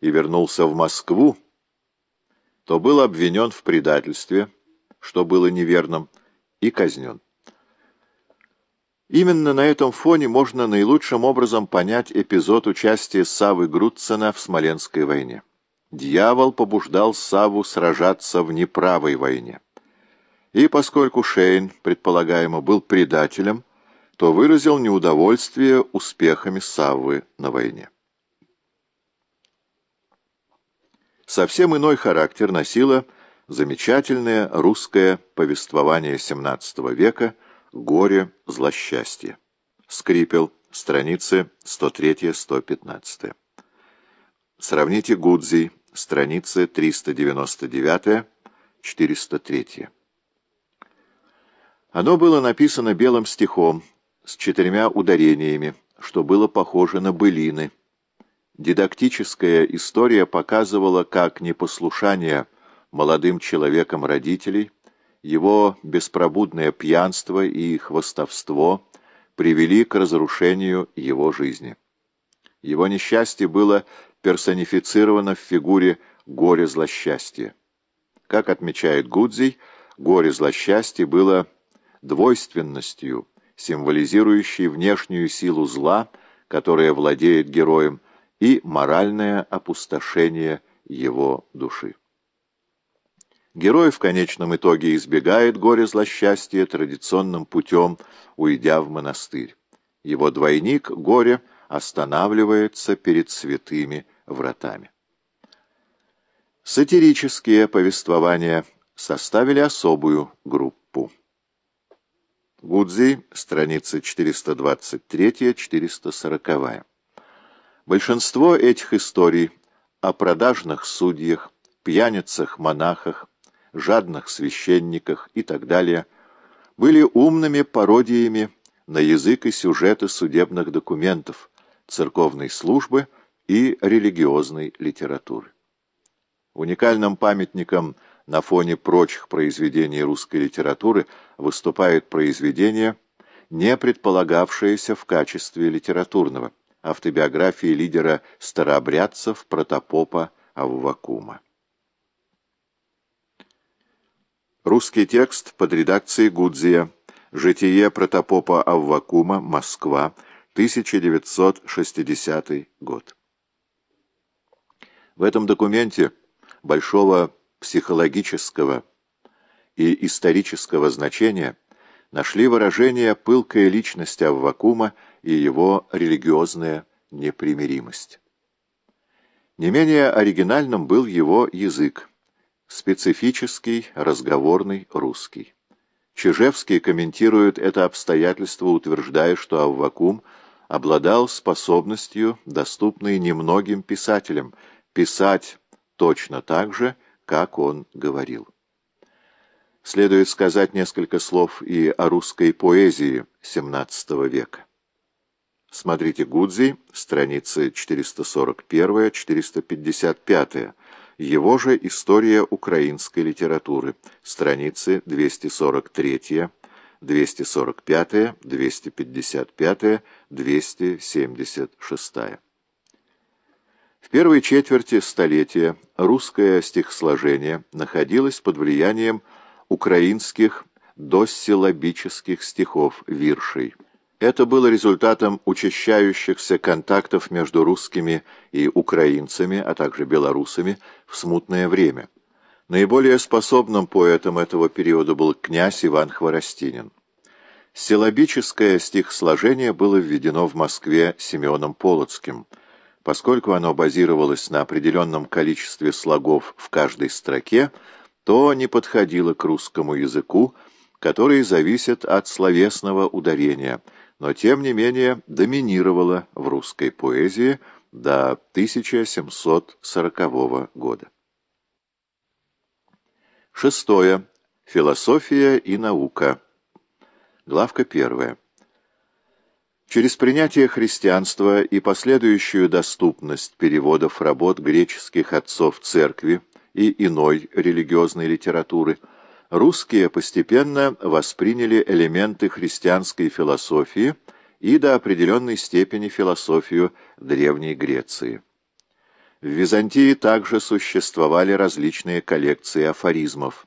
и вернулся в Москву, то был обвинен в предательстве, что было неверным, и казнен. Именно на этом фоне можно наилучшим образом понять эпизод участия Савы Грудцена в Смоленской войне. Дьявол побуждал Саву сражаться в неправой войне. И поскольку Шейн, предполагаемо, был предателем, то выразил неудовольствие успехами Саввы на войне. Совсем иной характер носило замечательное русское повествование XVII века «Горе, злосчастье». Скрипел, страницы 103-115. Сравните Гудзи, страницы 399-403. Оно было написано белым стихом, с четырьмя ударениями, что было похоже на былины. Дидактическая история показывала, как непослушание молодым человеком родителей, его беспробудное пьянство и хвостовство привели к разрушению его жизни. Его несчастье было персонифицировано в фигуре горе-злосчастья. Как отмечает Гудзий, горе-злосчастье было двойственностью, символизирующей внешнюю силу зла, которая владеет героем, и моральное опустошение его души. Герой в конечном итоге избегает горя-злосчастья традиционным путем, уйдя в монастырь. Его двойник, горе, останавливается перед святыми вратами. Сатирические повествования составили особую группу. Гудзи, страница 423-440. Большинство этих историй о продажных судьях, пьяницах-монахах, жадных священниках и так далее были умными пародиями на язык и сюжеты судебных документов, церковной службы и религиозной литературы. Уникальным памятником на фоне прочих произведений русской литературы выступает произведение, не предполагавшееся в качестве литературного – автобиографии лидера старообрядцев протопопа Аввакума. Русский текст под редакцией Гудзия. Житие протопопа Аввакума. Москва. 1960 год. В этом документе большого психологического и исторического значения нашли выражение пылкая личность Аввакума и его религиозная непримиримость. Не менее оригинальным был его язык, специфический, разговорный, русский. Чижевский комментирует это обстоятельство, утверждая, что Аввакум обладал способностью, доступной немногим писателям, писать точно так же, как он говорил. Следует сказать несколько слов и о русской поэзии XVII века. Смотрите Гудзи, страницы 441-455. Его же «История украинской литературы», страницы 243, 245, 255, 276. В первой четверти столетия русское стихосложение находилось под влиянием украинских доссилабических стихов, виршей. Это было результатом учащающихся контактов между русскими и украинцами, а также белорусами в смутное время. Наиболее способным поэтом этого периода был князь Иван Хворостинин. Силабическое стихосложение было введено в Москве Симеоном Полоцким, поскольку оно базировалось на определенном количестве слогов в каждой строке, то не подходило к русскому языку, который зависит от словесного ударения – но тем не менее доминировала в русской поэзии до 1740 года. Шестое. Философия и наука. Главка первая. Через принятие христианства и последующую доступность переводов работ греческих отцов церкви и иной религиозной литературы – русские постепенно восприняли элементы христианской философии и до определенной степени философию Древней Греции. В Византии также существовали различные коллекции афоризмов.